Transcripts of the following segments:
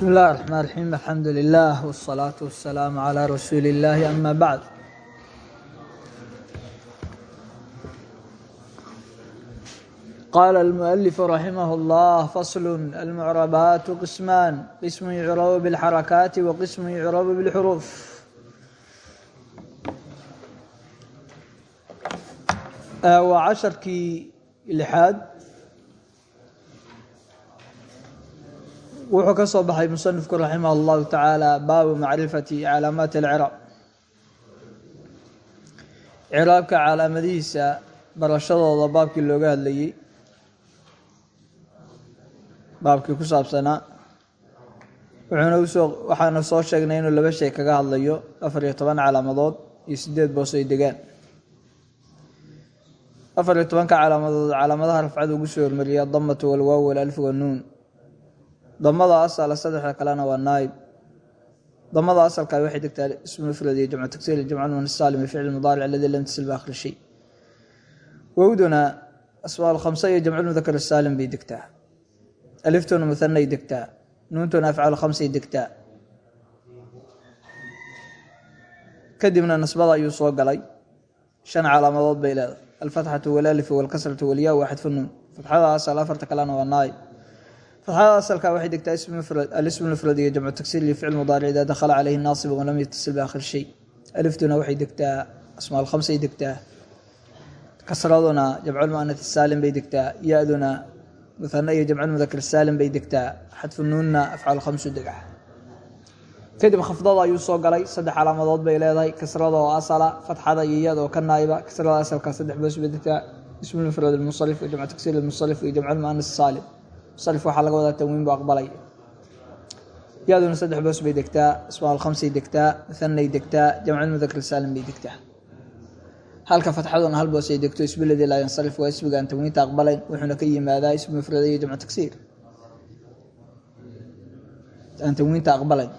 بسم الله الرحمن الرحيم الحمد لله والصلاة والسلام على رسول الله أما بعد قال المؤلف رحمه الله فصل المعربات قسمان قسم يعرب بالحركات وقسم يعرب بالحروف آه وعشركii لحاad wuxuu ka soo baxay musanifku raximah اllahu tacaala baabu macrifati calaamaati اlciraab ciraabka calaamadihiisa barashadooda baabkii looga hadlayey baabkii ku saabsanaa wuxuuna u soo waxaana soo sheegnay inuu laba shay kaga hadlayo afar iyo toban calaamadood iyo sideed boos ay degaan. Afar iyo tobanka calaamadood calaamadaha rafcada ugu soo hormariya adamatu walwaaw walalf wanuun damada asala saddexda kalena waa naaib. Damada asalka waxay degtaa ismu mufrad iyo jamcu tagsir jamcu lmunas saalim ficl mudaaric aladi lam tasil baakhir shay. Wowduna asmaa khamsa iyo jamcu mudakar saalim bay degtaa. Aliftuna muhanay degtaa. Nuuntuna afcaal khamsay degtaa. Kadibna nasbada ayuu soo galay. Shan calaamadood bay leedahay. Alfatxatu walalifu walkasratu walyaa waa xadfu nuun. Fatxada asal afarta kalena waa naaib asalka waxay degtaa alismu mufrad iyo jamcu tagsir iyo ficil mudaaric idaa dakhala caleyhi naasib walam yatasil baakhir shay aliftuna waxay degtaa asmaa khamsay degtaa kasraduna jamculmuanat saalim bay degtaa ya-duna muhane iyo jamculmudakar saalim bay degtaa xadfu nuunna afcaal khamsu dega kadib khafdada ayuu soo galay saddex calaamadood bay leedahay kasrada oo asala fatxada iyo iyada oo ka naaiba kasrada asalka saddex boos bay degtaa ismu mufrad almusarif iyo jamcu tagsir almusarif iyo jamculmuanas saalim musarif waxaa laga wadaa tanwiin bu aqbalay. Yaaduna saddex boos bay degtaa asmaa khamsay degtaa muhanay degtaa jamculmudakar saalim bay degtaa. Halka fatxaduna hal boos ay degto isbiladii laa yansarif waa ismiga aan tanwiinta aqbalayn wuxuuna ka yimaadaa ismu mufrada iyo jamcu tagsiir aan tanwiinta aqbalayn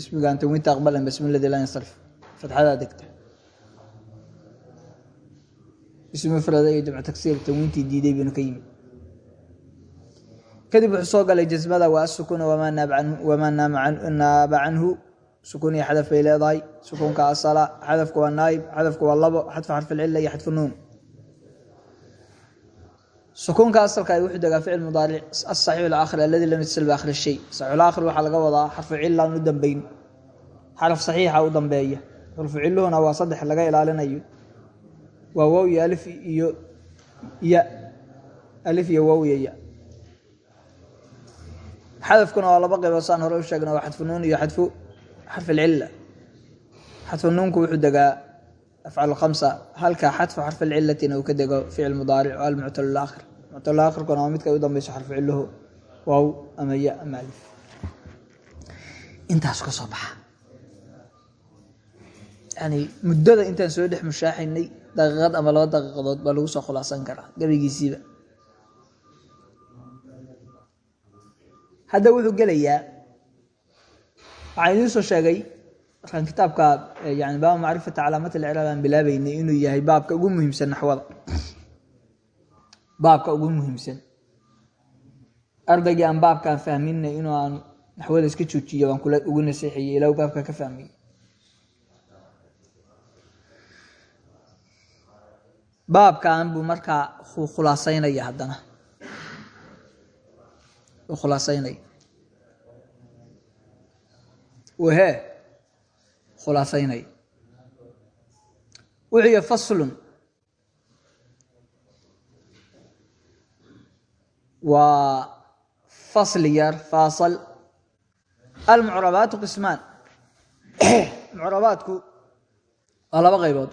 ismiga aan tanwiinta aqbalayn bismiladii laa yansarif fatxadaa degta. Ismu mufrada iyo jamcu tagsiir tanwiintii diiday buuna ka yimid kadib wuxuu soo galay jasmada waa asukuna wamaa naaba canhu sukuun iyo xadaf bay leedahay. Sukuunka asala xadafku waa naaib xadafku waa labo xadfu xarfilcila iyo xadfu nuun. Sukuunka asalka wuxuu degaa ficil mudaaric asaxiix alaakhir aladi lam yatasal baakhir shay. Saxiixulaakhir waxaa laga wadaa xarfu cilaan u dambeyn. Xaraf saxiixa u dambeeya. Xarfu ciluhuna waa saddex laga ilaalinayo. Waa wow iyo alif iyo ya alif iyo wow iyo ya xadafkuna waa laba qaybood saan hore u sheegna waa xadfu iyo xadfu xarf alcila xadfu nuunku wuxuu degaa afcaal khamsa halka xadfu xarf alcilatina uu ka dego ficil mudaaric oo almuctal aakhir. Muctal aakhirkuna waa midka u dambeyso xarfu ciluhu waaw ama ya ama alif. Intaasu ka soo baxa. Yani muddada intaan soo dhex mushaaxaynay daqiiqad ama laba daqiiqadood baa lagu soo khulaasan karaa gabaygiisiiba hadda wuxuu gelayaa. Waxaan idiin soo sheegay markaan kitaabka yani baaba macrifata calaamat alciraab aan bilaabeynay inuu yahay baabka ugu muhiimsan naxwada. Baabka ugu muhiimsan. Ardaygii aan baabkaan fahminay inuu aan naxwada iska joojiyo baan kula ugu naseexiyey ilaa baabka ka fahmay baabkan buu markaa khulaaseynaya haddana khulaaseynaya wahee khulaaseynaya wuxuu yihi faslun. Waa fasli yar faasal. Almucrabaatu qismaan. Mucrabaadku waa laba qaybood.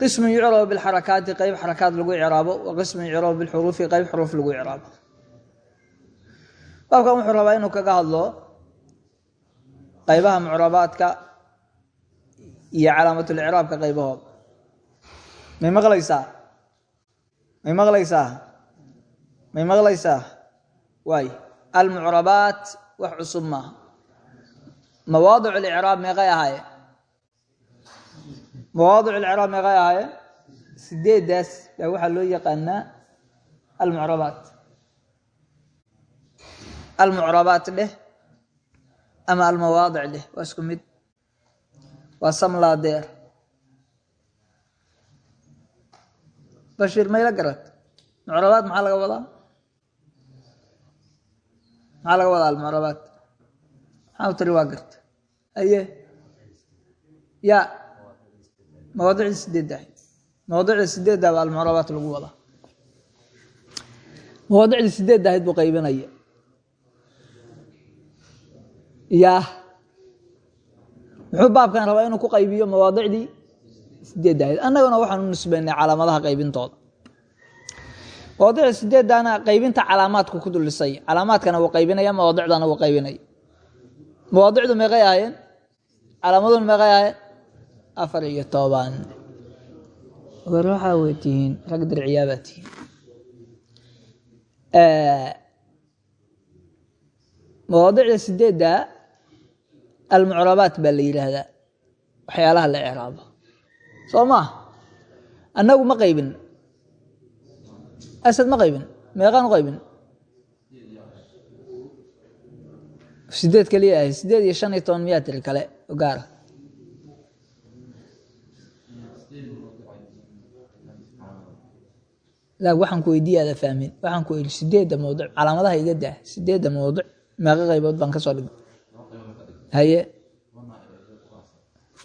Qismun yucrabu bilxarakaati qeyb xarakaad lagu icraabo wa qismun yucrabu bilxuruufi qeyb xuruuf lagu icraabo baabkan wuxuu rabaa inuu kaga hadlo qaybaha mucrabaadka iyo calaamatul-icraabka qaybahooda may maqlaysaa? May maqlaysaa? May maqlaysaa? Waay. Almucrabaat wax cusub maaha. Mawaadic licraab meeqay ahaaye mawaadic licraab meeqay ahaaye sideedaas baa waxaa loo yaqaanaa almucrabaat almucrabaat dheh ama almawaadic leh waa isku mid. Waa samlaadeer bashiir mayla garad? Mucrabaad maxaa laga wadaa? Maxaa laga wadaa almucrabaad maxaa u waa garta aye. Ya. Mawaadicda sideedda ahayd mawaadicda sideedda baa almucrabaat lagu wadaa. Mawaadicda sideedda buu qaybinaya ya muxuu baabkan rabaa inuu ku qaybiyo mawaadicdii? Sideedda ahayd annaguna waxaan u nisbaynay calaamadaha qaybintooda mawaadicda sideedana qaybinta calaamaadku ku dulisay calaamaadkana wuu qaybinaya mawaadicdana wuu qaybinaya mawaadicdu meeqay ahaayeen? Calaamaduna meeqay ahaayeen? Afar iyo toban war waxaa wey tihiin rag dirciyaabaa tihiin. Mawaadicda sideedda almucrabaat baa la yidhaahdaa waxyaalaha la ecraabo soo maa annagu ma qaybin. Asad ma qaybin. Meeqaan qaybin. Sideed keliya ahay sideed iyo shan iyo toban miyaa tiri kale gaara laa waxaan ku weydiiya ada fahmin. Waxaan ku sideedda mawduc calaamadaha iga daa. Sideedda mawduc meeqa qaybood baan ka soo dhigay haye?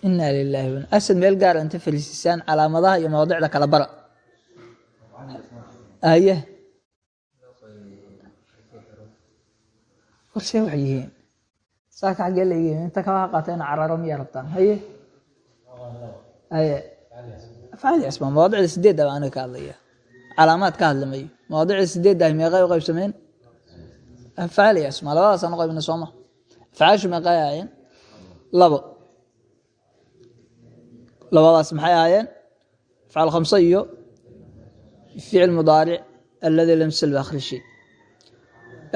Inaa lilaahi asad meel gaara inta fariisisaan calaamadaha iyo mawaadicda kala bara. Haye? Warsee waxay yihiin. Saaka xaggee la iga inta kabaha qaateen cararo miyaa rabtaan. Haye? Haye? Afcaali asmaa mawaadicda sideedda baa aniga ka hadlaya calaamaad ka hadlamayo mawaadicda sideedda ah meeqay u qaybsameen? Afcaali asmaa labadaasaan u qaybina sooma afcaashu meeqay ahaayeen labo labadaas maxay ahaayeen afcaal khamse iyo ficil mudaaric alladii lam yusal biakhri shay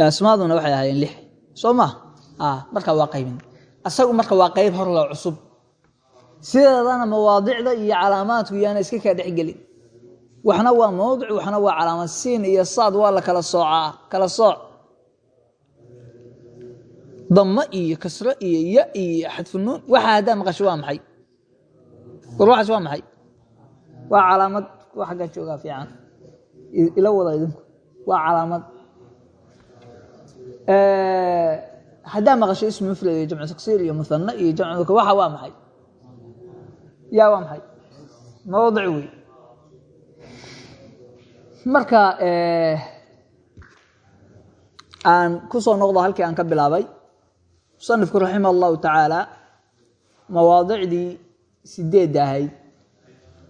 asmaaduna waxay ahaayeen lix soo ma marka waa qaybin asagu marka waa qayb hor loo cusub sideedana mawaadicda iyo calaamaadku yaana iska kaa dhexgelin waxna waa mawdic waxna waa calaamad siin iyo saad waa la kala soocaa kala sooc damo iyo kasro iyo ya iyo xadfunuun waxa haddaa maqasho waa maxay? War waxaas waa maxay? Waa calaamad wa xaggaa joogaa fiican. Ila wada idinku. Waa calaamad. Haddaa maqasho ismu mufrad iyo jamcu taksiir iyo muhane iyo jamcu waxa waa maxay? Yaa waa maxay? Mawdic wey marka aan ku soo noqdo halkii aan ka bilaabay musanifku raximah allahu tacaala mawaadicdii sideedda ahayd.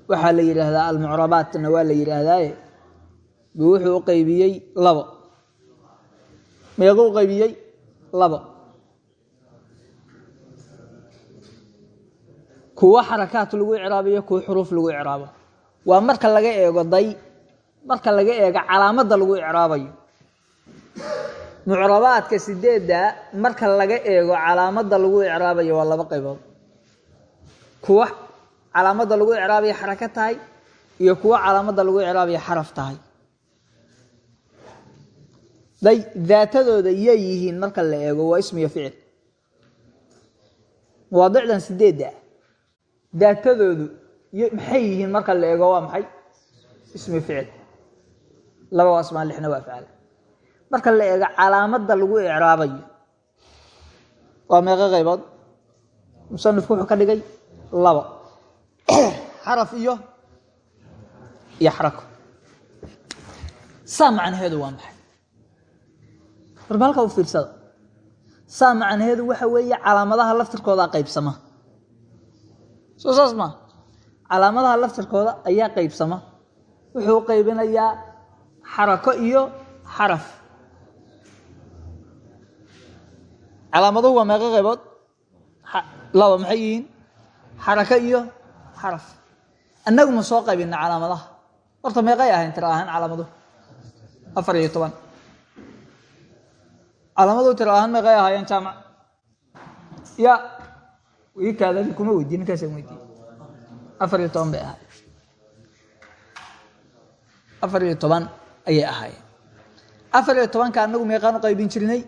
Waxaa la yidhaahdaa almucrabaatna waa la yidhaahdaaye. Bu wuxuu u qaybiyey labo. Meequ u qaybiyey labo. Kuwo xarakaat lagu icraabiyo kuwo xuruuf lagu icraabo. Waa marka laga eego day marka laga eego calaamadda lagu icraabayo mucrabaadka sideedda marka laga eego calaamadda lagu icraabayo waa laba qaybood. Kuwa calaamadda lagu icraabayo xaraka tahay iyo kuwo calaamadda lagu icraabayo xaraf tahay. Daatadooda yay yihiin marka la eego waa ismiyo ficil. Mawaadicdan sideedda. Daatadoodu maxay yihiin marka la eego waa maxay? Ismi ficil. Laba waa lixna waa afcaal marka la eego calaamadda lagu icraabayo. Waa meeqo qaybood. Musanifku wuxuu ka dhigay labo. Xaraf iyo iyo xarako saa macnaheedu waa maxay? Warba u fiirsada. Saa macnaheedu waxa weeye calaamadaha laftirkooda qaybsama. Soo saas calaamadaha laftirkooda ayaa qaybsama. Wuxuu qaybinayaa xarako iyo xaraf calaamaduhu waa meeqo qaybood. Laba maxay yihiin? Iyo xaraf. Annagu ma soo qaybina calaamadaha. Horta meeqay ahayn tira ahaan calaamaduhu afar iyo toban. Calaamaduhu tira ahaan meeqay ya ii kaadadi kuma weydiin ninkaasaan weydiin afar iyo toban ayay ahaayeen. Afar iyo tobanka anagu meeqaan qaybin jirnay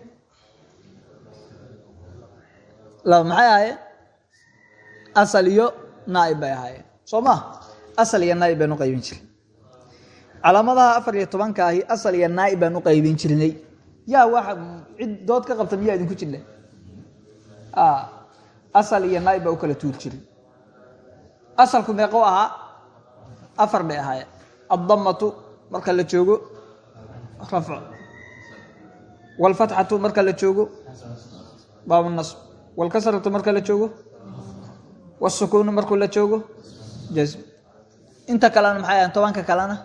laba maxay ahaayeen? Asal iyo naaib bay ahaayeen. Soo ma? Asal iyo naaib baan u qaybin jiray calaamadaha afar iyo tobanka asal iyo naaib baan u qaybin jirnay yaa waxa cid dood ka qabta miyaa idinku jirna asal iyo naaib baa u kala tuur jiray asalku meeqou ahaa? Afar bay ahaayeen. Addamatu marka la joogo rafc wاlfatxatu marka la joogo baab walkasratu marka la joogo? Wasukuunu markuu la joogo? Jasm inta kalena maxay ahayn? Tobanka kalena?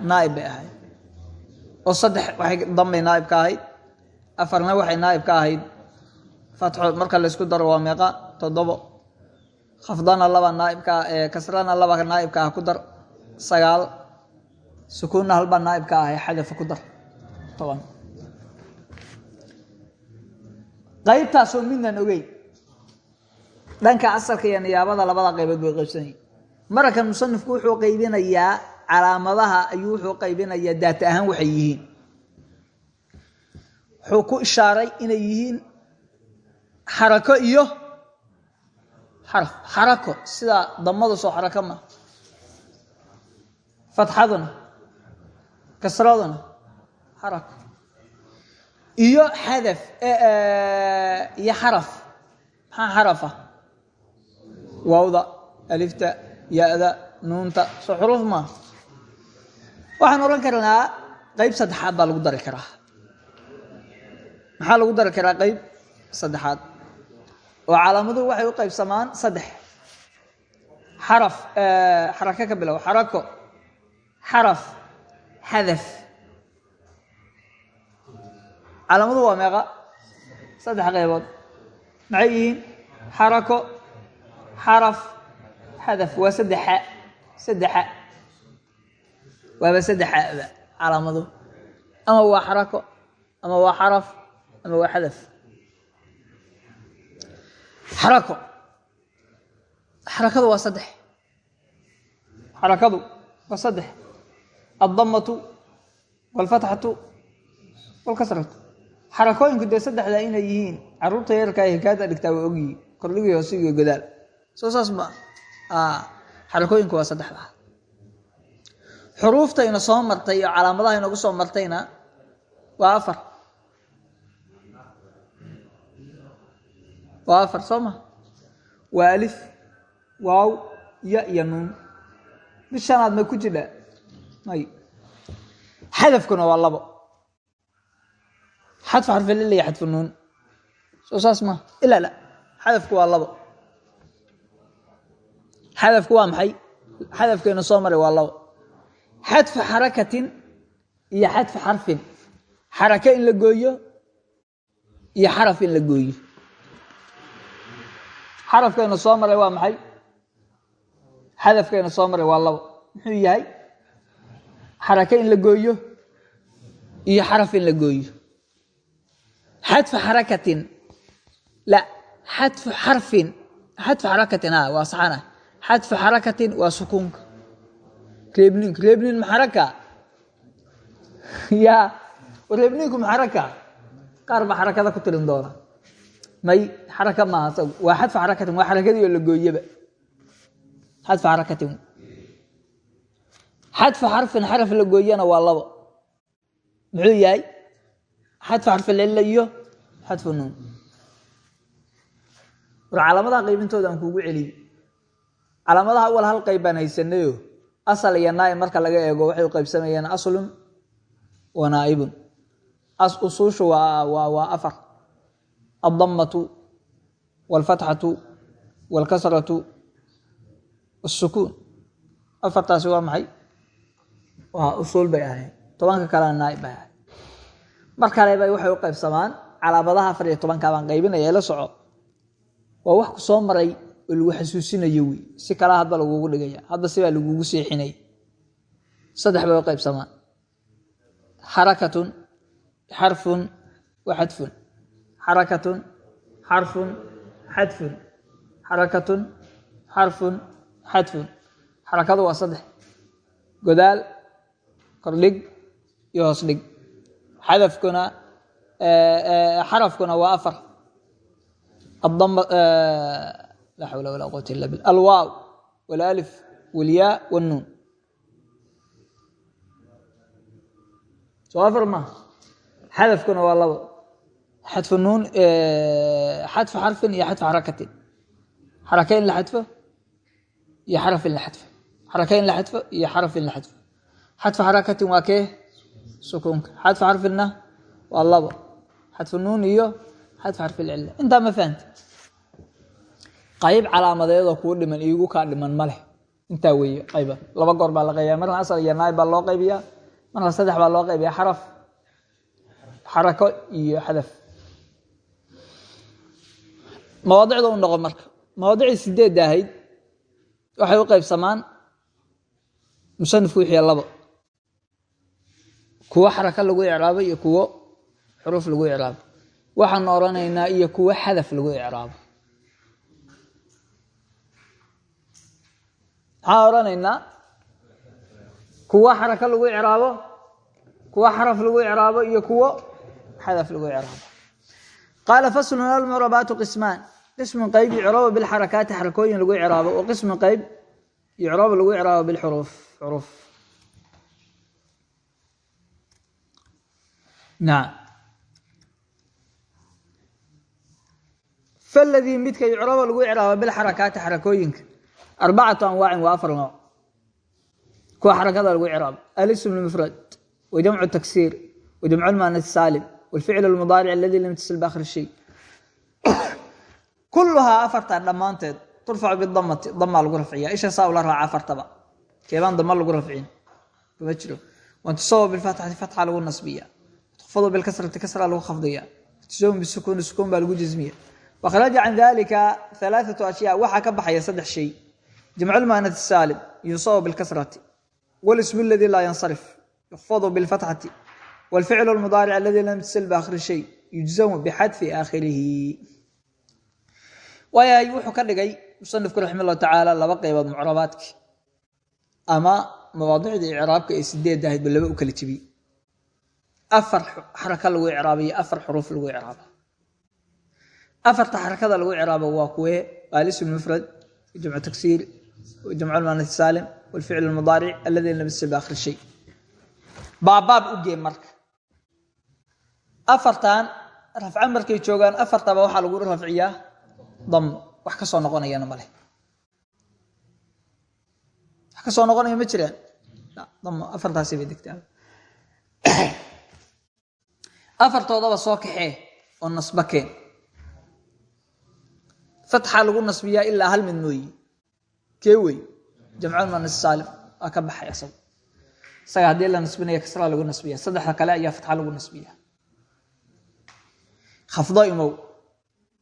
Naaib bay ahayd. Oo saddex waxay danbay naaib ka ahayd. Afarna waxay naaib ka ahayd. Fatxo marka laysku daro waa meeqa? Toddobo. Khafdana laba naaibkaa eh, kasrana laba naaibka ah ku dar. Sagaal. Sukuunna halbaa naaibka ahay xadafa ku dar. Toban. Qaybtaasoo midnan ogeyn. Dhanka asalka iyo niyaabada labada qaybood bay qaybsanayeen mararkan musanifku wuxuu qaybinayaa calaamadaha ayuu wuxuu qaybinayaa daata ahaan waxay yihiin. Wuxuu ku ishaaray inay yihiin xarako iyo xarako. Sida damadu soo xarako ma. Fatxaduna kasraduna xarako iyo xadaf iyo xaraf. Maxaa xarafa? Waawda alifta ya-da nuunta soo xuruuf maa waxaan odhan karnaa qeyb saddexaad baa lagu dari karaa. Maxaa lagu dari karaa qeyb saddexaad? Oo calaamaduhu waxay u qaybsamaan saddex. Xaraf xarako ka bilow xarako xaraf xadaf calaamaduhu waa meeqa? Saddex qaybood. Maxay yihiin? Xarako xaraf xadaf. Waa saddexa saddexa waaba saddexaba calaamaduhu ama waa xarako ama waa xaraf ama waa xadaf. Xarako. Xarakadu waa saddex. Xarakadu waa saddex. Addamatu waalfatxatu waalkasratu xarakooyinku dee saddexda inay yihiin carruurta yarka ay hikaada dhigtaa waa ogyihiin kordhigii hoosigiyo godaal soo saas ma xarakooyinku waa saddexda. Xuruuftayna soo martay iyo calaamadaha inagu soo martayna waa afar. Waa afar soo ma? Waa alif waaw ya iyo nuun. Mid shanaad ma ku jidha may. Xadafkuna waa labo xadfu xarfilil iyo xadfu nuun soo saas ma ilaa la xadafku waa labo xadafku waa maxay xadafkeena soo maray waa labo xadfu xarakatin iyo xadfu xarfin xarake in la gooyo iyo xaraf in la gooyo xarafkeena soo maray waa maxay xadafkeena soo maray waa labo muxuu yahay xarake in la gooyo iyo xaraf in gooyo xadfu xarakatin la xadfu xarfin. Xadfu xarakatin a waa saxana xadfu xarakatin waa sukuunka. Reebnink reebnin maxaraka ya reebninku maxaraka qaar baa xarakada ku tirin doona. May xaraka maaha isagu waa xadfu xarakatin waa xarakadii oo la gooyaba. Xadfu xarakatin xadfu xarfin xadfu xarfilcilla iyo xadfu nuun war calaamadaha qaybintooda aan kuugu celiy calaamadaha awal hal qayb baan haysanayo asal iyo naaib marka laga eego waxay u qaybsamayeen aslun wa naaibun. Usuushu waa afar. Addamatu waalfatxatu waalkasratu wasukuun afartaasi waa maxay? Waa usuul bay ahayd. Tobanka kalena naaib bay ahayd mar kaleba waxay u qaybsamaan. Calaamadaha afar iyo tobankaa baan qaybinaya ila soco. Waa wax ku soo maray oo lagu xasuusinayo wey si kalaa hadba lagugu dhigaya. Hadba sibaa lagugu seexinaya saddex bay u qaybsamaan. Xarakatun xarfun wa xadfun. Xarakatun xarfun xadfun. Xarakatun xarfun xadfun. Xarakadu waa saddex. Godaal kordhig iyo hoos dhig xadafkuna xarafkuna waa afar. Laa xawla walaa quwata illa billah. Alwaaw walaalif walyaa walnuun soo afar maaha xadafkuna waa labo xadfu nuun xadfu xarfin iyo xadfu xarakatin. Xaraka in la xadfo iyo xaraf in la xadfo. Xaraka in la xadfo iyo xaraf in la xadfo. Xadfu xarakatin waa kee? sukuunka xadfu xarfina waa labo xadfu nuun iyo xadfu xarficilla intaa ma fahamti qayb calaamadeedoo kuu dhiman iigu kaa dhiman ma intaa weeye qayba laba goor baa la qaybiya marna asal iyo naayb baa loo qaybiyaa marna saddex baa loo qaybiyaa xaraf xarako iyo xadaf mawaadicda u noqon marka mawaadicii sideedda ahayd waxay u qaybsamaan musanifku wixii labo kuwo xaraka lagu icraabo iyo kuwo xuruuf lagu icraabo. Waxaan oranaynaa iyo kuwo xadaf lagu icraabo. Maxaan oranaynaa kuwo xaraka lagu icraabo kuwo xaraf lagu icraabo iyo kuwo xadaf lagu icraabo. Qaala faslun almucrabaatu qismaan. Qismun qayb yucrabo bilxarakaati xarakooyin lagu icraabo wa qismun qayb yucrabo lagu icraabo bilxuruuf xuruuf nacam faladii midka yucrabo lagu icraabo bilxarakaati xarakooyinka. Arbacatu anwaacin waa afar nooc. Kuwa xarakada lagu icraabo alism lmufrad wa jamcu taksiir wa jamcu lmaanat saalim walficl lmudaaric aladi lam yatasal baakhir shay. Kuluhaa afartan dhammaanteed turfacu bidamati damaa lagu rafciya isha saa ula raaca afartaba. Keebaan dama lagu rafcin. Ma jiro. Wantusawa bilfatxati fatxa lagu nasbiya fadu bikasrati kasra lagu khafdiya tisum bisukuuni sukuun baa lagu jismiya wakharaja can dalika alaaatu ashyaa waxaa ka baxaya saddex shay jamculmaanat saalim yunsabu bilkasrati walismu aladii laa yansarif yukfadu bilfatxati waalficlu lmudaaric aladii lam yusal biaakhiri shay yujzamu bixadfi aakhirihi waayahay wuxuu ka dhigay musanifku raxima llahu tacaala laba qeybood mucrabaadki ama mawaadicda icraabka ee sideed ahaydba laba u kala jebiyey afar xaraka lagu icraaba iyo afar xuruuf lagu icraaba afarta xarakada lagu ciraabo waa kuwe alism mufrad jamcu taksiir jamcu lmaanat saalim walficl lmudaaric aladi lam yasl baakhir shay. Baabaab u gee marka. Afartan rafca markay joogaan afartaba waxaa lagu rafciyaa damo wax ka soo noqonayana maleh wax ka soo noqonaya ma jiraan. Damo afartaasi bay degtaa afartoodaba soo kaxee oo nasba keen fatxa lagu nasbiyaa ilaa hal mid mooyi kee wey? Jamculmanas saalim. Waa baxay isaga haddii la nasbinaya kasra lagu nasbiya saddexda kale ayaa fatxa lagu nasbiya khafdo imow.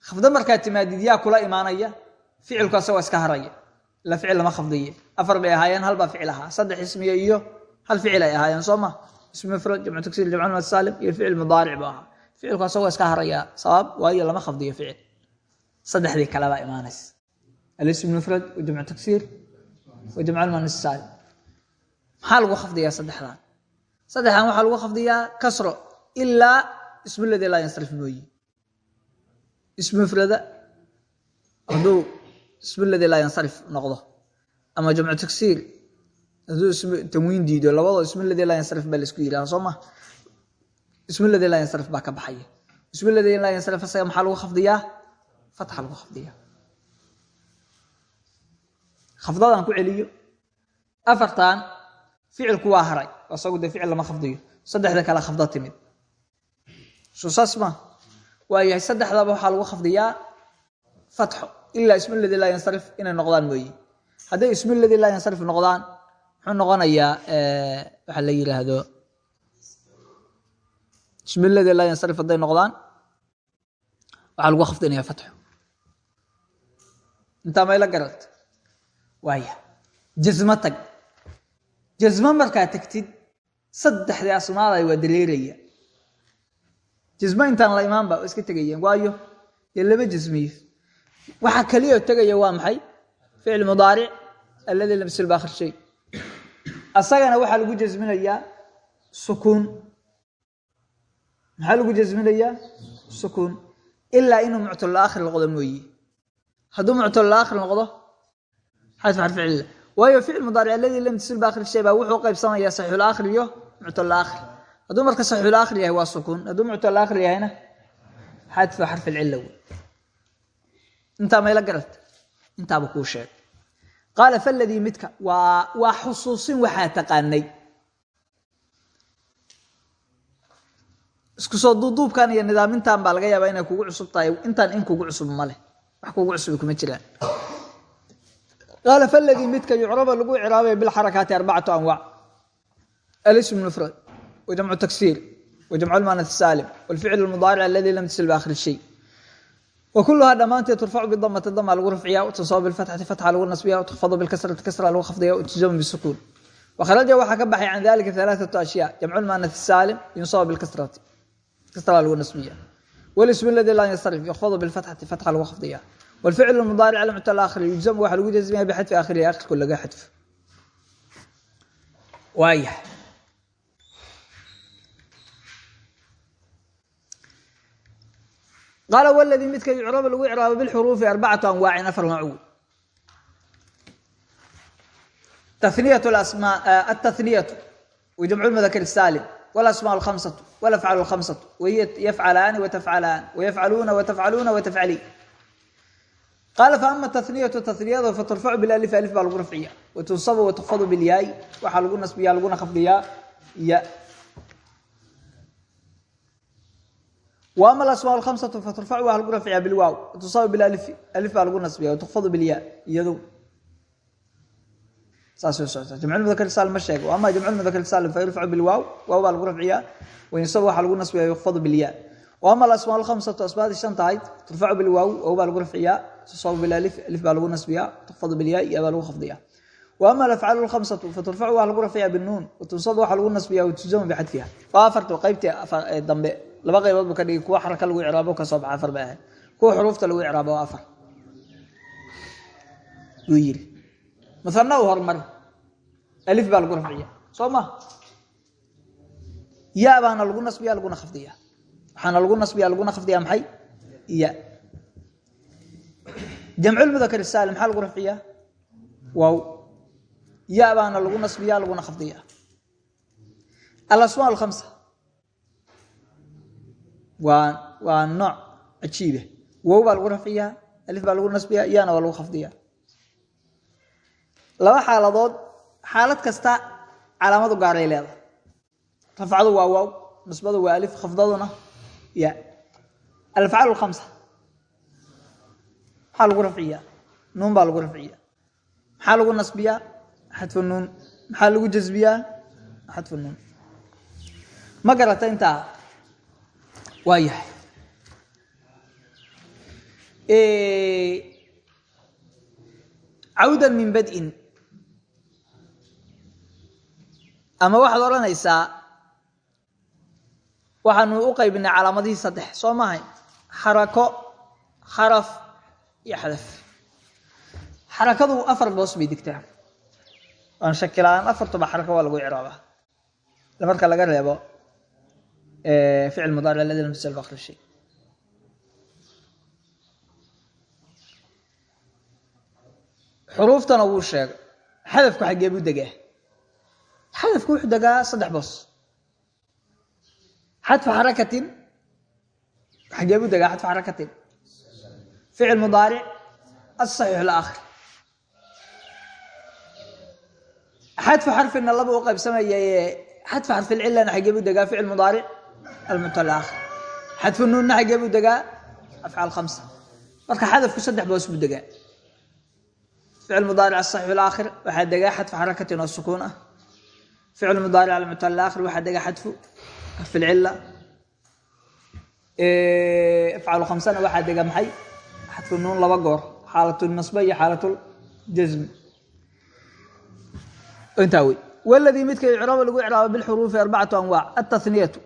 Khafdo markaa timaadid yaa kula imaanaya ficilku asagoo iska haraya. Ila ficil lama khafdiye. Afar bay ahaayeen hal baa ficil ahaa. Saddex ismiya iyo hal ficil ay ahaayeen soo ma ismi mufrad jamcu taksiir jamculmanas saalim iyo ficil mudaaric buu ahaa. Ficilku asagoo iska haraya sabab waayo lama khafdiyo ficil. Saddexdii kalebaa imaanaysa. Alism mufrad wa jamcu taksiir wa jamcu lmanas saalim. Maxaa lagu khafdiyaa saddexdan? Saddexdan waxaa lagu khafdiyaa kasro ilaa ismu ladii laa yansarif mooyi ismu mufrada hadduu ismu ladii laa yansarif noqdo. Ama jamcu ismu tanwiin diido labadoo ismu ladii laa yansarif baa la isku yidhaha soo ma? Ismu ladii laa yansarif baa ka baxaya. Ismu ladii laa yansarif asaga maxaa lagu khafdiyaa? Fatxa lagu khafdiya khafdadan ku celiyo. Afartan ficilku waa haray. Isagu dee ficil lama khafdiyo. Saddexda kale khafdo timid. Soo saas ma? Waayahay saddexdaba waxaa lagu khafdiyaa fatxo. Ilaa ismu ladii laa yansarif inay noqdaan mooye. Hadday ismu ladii laa yansarif noqdaan muxuu noqonayaa waxa la yidhaahdo ismu ladii laa yansarif hadday noqdaan waxaa lagu khafdinaya fatxo. Intaa mayla garata waaya. Jasmo tag. Jasmo markaa tagtid saddexdii asmaaday waa dareeraya jasmo intaan la imaanba waa iska tegayeen waayo dee laba jasmiyo waxaa keliya tegaya waa maxay? Ficil mudaaric alladii lam yasil shay asagana waxaa lagu jasminayaa sukuun maxaa lagu jasminayaa sukuun ilaa inuu muctalaakhir noqdo mooye. Hadduu muctalaakhir noqdo xadfu xarfi cilla waayo ficil mudaaric aladii lam tasil baakhir shay baa wuxuu qaybsamayaa saxiixulaakhir iyo muctalaakhir hadduu marka saxiixulaakhir yahay waa sukuun hadduu muctalaakhir yahayna xadfu xarfi cilla wey intaa mayla garata intaaba kuu sheeg qaala faladii midka waa waa xusuusin waxaa taqaanay isku soo duuduubkan iyo nidaamintan baa laga yaabaa inay kugu cusub tahay intaan in kugu cusub ma leh wax kugu cusubi kuma jiraan qaala faladii midka yucraba lagu ciraabaya bilxarakaati arbacatu anwaac alism mufrad wajamcu taksiir wajamcu lmaanath saalim walficl lmudaaric aladi lam tasil baakhir shay wkuluhaa dhammaanteed turfacu bidamati dama lagu rafciya utansabu bifatxati fatxa lagu nasbiya tukhfadu bikasrati kasra lagu khafdiya utujam bisukuun wakharaja waxaa ka baxay can dalika alaaatu ashyaa jamculmuanai saalim yunsabu bikasrati kasra lagu nasbiya walismu ladi laa ynsarif yukhfadu bilfatxati fatxa lagu khafdiya wlficlu mudaaric almuta aakhiri yujzamu waxaa lagu jasmiya bixadfi aakhirihi aakhirku laga xadfo waaya qaala wladii midka yucraba lagu icraabo bilxuruufi arbacatu anwaacin afar nooc ataniyatu wajamcu lmudakar saalim walasmaa alkhamsatu walafcalu lkhamsatu wahiya yafcalaani watafcalaan wayafcaluuna watafcaluuna watafcaliin qaala faama taniyatu taniyada faturfacu bilalif alif baa lagu rafciya watunsabu watukfadu bilyaai waxaa lagu nasbiyaa laguna khafdiyaa ya وأما الأسماء الخمسة فترفع waa lagu rفعya بالواو وتصاب بالألف ألف baa lagu نصبya وتخفض بالياء iyado saas socota جمع المذكر سالم ma sheeg وأما جمع المذكر سالم فيرفع بالواو واو baa lagu rفعya وينصب waxaa lagu نصبya يخفض بالياء وأما الأسماء الخمسة أسماءdii شhanta ahayd ترفع بالواو واو baa lagu rفعya تصاب بالألف ألف baa lagu نصبya تخفض بالياء ya baa lagu khفضya وأما الأفعال الخمسة فترفع waa lagu rفعya بالنون وتنصب waxaa lagu نصبya وتجزم بxadفiha waa afarta qaybtii dambe laba qaybood buu ka dhigay. Kuwa xaraka lagu icraabo ka soo baxa afar bay ahayd kuwa xuruufta lagu icraabo waa afar. Wuu yiri muhana u hormari alif baa lagu rafciya. Soo ma? Ya baana lagu nasbiya laguna khafdiya. Waxaana lagu nasbiya laguna khafdiya maxay? Ya. Jamculmudakar saalim maxaa lagu rafciya? Waaw. Ya baana lagu nasbiya laguna khafdiya. Alasmaa alkhamsa waa nooc cajiibe wow baa lagu rafciyaa alif baa lagu nasbiya yaana waa lagu khafdiya. Laba xaaladood xaalad kasta calaamadu gaaray leedahay. Rafcadu waa waaw nasbadu waa alif khafdaduna ya alafcaal lkhamsa maxaa lagu rafciyaa nuun baa lagu rafciya maxaa lagu nasbiyaa xadfu nuun. Maxaa lagu jasbiyaa xadfu nuun. Ma garata waa yahay. Cawdan min bad'in. Ama waxaad odhanaysaa waxaanu u qaybinay calaamadihii saddex soo mahay xarako xaraf iyo xadaf. Xarakadu afar boos bay digtaa. Aan shakilaan afartuba xarako waa lagu icraabaa. Marka laga reebo ficil mudaaric aladi lam tasal bakri shay. Xuruuftana wuu sheegay xadafku xaggee buu degaa xadafku wuxuu degaa saddex boos. Xadfu xarakatin xaggee buu degaa xadfu xarakatin ficil mudaaric asaxiix laakhir xadfu xarfina laba u qaybsamaya xadfu xarfilcilana xaggee buu degaa ficil mudaaric almutalaakhir xadfu nuunna xaggee buu degaa afcaal khamsa marka xadafku saddex boos buu degaa ficil mudaaric asaxiix laakhir waxaa degaa xadfu xarakatin oo sukuun ah ficil mudaaric almutalaakhir waxaa degaa xadfu xarfilcila afcaal khamsana waxaa dega maxay xadfu nuun laba goor xaalatulnasba iyo xaalatul-jasmi intaa wey waladii midka icraaba lagu icraabo bilxuruufi arbacatu anwaac altaniyatu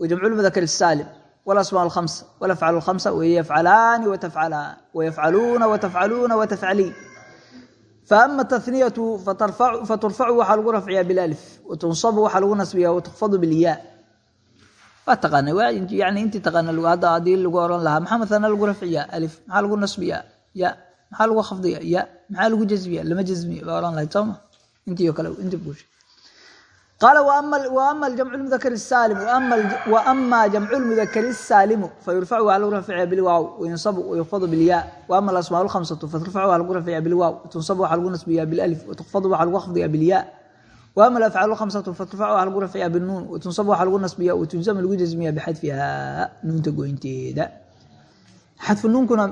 wajamcu lmudakar الsaalim walasmaa alkhamsa walafcalu lkhamsa wahiya yafcalaani watafcalaan wayafcaluuna watafcaluuna watafcaliin faama taniyatu faturfacu waxaa lagu rafciyaa bilalif watunsabu waxaa lagu nasbiyaa watukfadu bilyaa waa taqaana waa yani intii taqaana haddii lagu oran lahaa maxaa matana lagu rafciyaa alif maxaa lagu nasbiyaa ya maxaa lagu khafdiya ya maxaa lagu jazmiya lama jazmiya baa oran lahayd sooma intii oo kale intii buusha قال وأما وأما الجمع المذكر السالم وأما وأما جمع المذكر السالم فيرفع على رفع بالواو وينصب ويخفض بالياء وأما الأسماء الخمسة فترفع على رفع بالواو وتنصب على نصب بالألف وتخفض على خفض بالياء وأما الأفعال الخمسة فترفع على رفع بالنون وتنصب على نصب وتجزم الجزمية بحذفها نون تقوين تيدا حذف النون كنا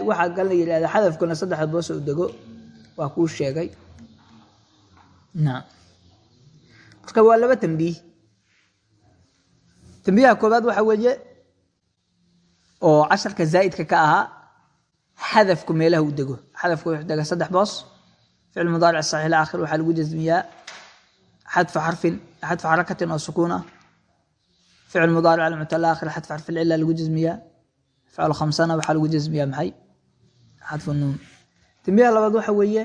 واحد قال لي هذا حذف كنا صدح بوس ودقو وأكو الشيء نعم marka waa laba tambiih tambiiha koobaad waxa weeye oo casharka zaa'idka ka ahaa xadafku meelaha uu dego. Xadafku wuxuu dega saddex boos. Ficil mudaaric saxiix aakhir waxaa lagu jasmiyaa xadfa xarfin xadfa xarakatin oo sukuun ah ficil mudaaric almutal aakhir xadfa xarfi lcila lagu jasmiyaa ficil khamsana waxaa lagu jasmiyaa maxay? Xadfu nuun. Tambiiha labaad waxa weeye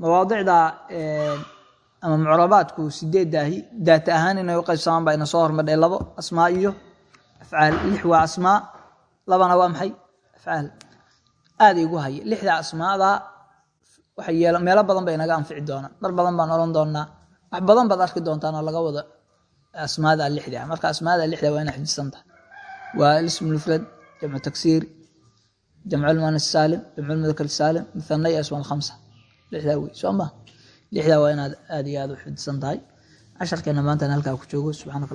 mawaadicda ama mucrabaadku sideedaahi daata ahaan inay u qaybsamaan baa ina soo hormadhay labo asmaa iyo afcaal. Lix waa asmaa labana waa maxay? Afcaal. Aaday igu haya lixda asmaada yeela meelo badan bay inaga anfici doonaan. Mar badan baan oran doonaa wax badan baad arki doontaan oo laga wado asmaada lixda. Marka asmaada lixda waa ina xifdisan tahay waa ismu mufrad jamcu taksiir jamcu lmuanas saalim jamcu lmudakar saalim muthana iyo asmaa alkhamsa lixdaa wey. Soo ma lixdaa waa inaad aad iyo aad u xifdisan tahay. Casharkeena maantana halkaa ku joogo. Subxaanaka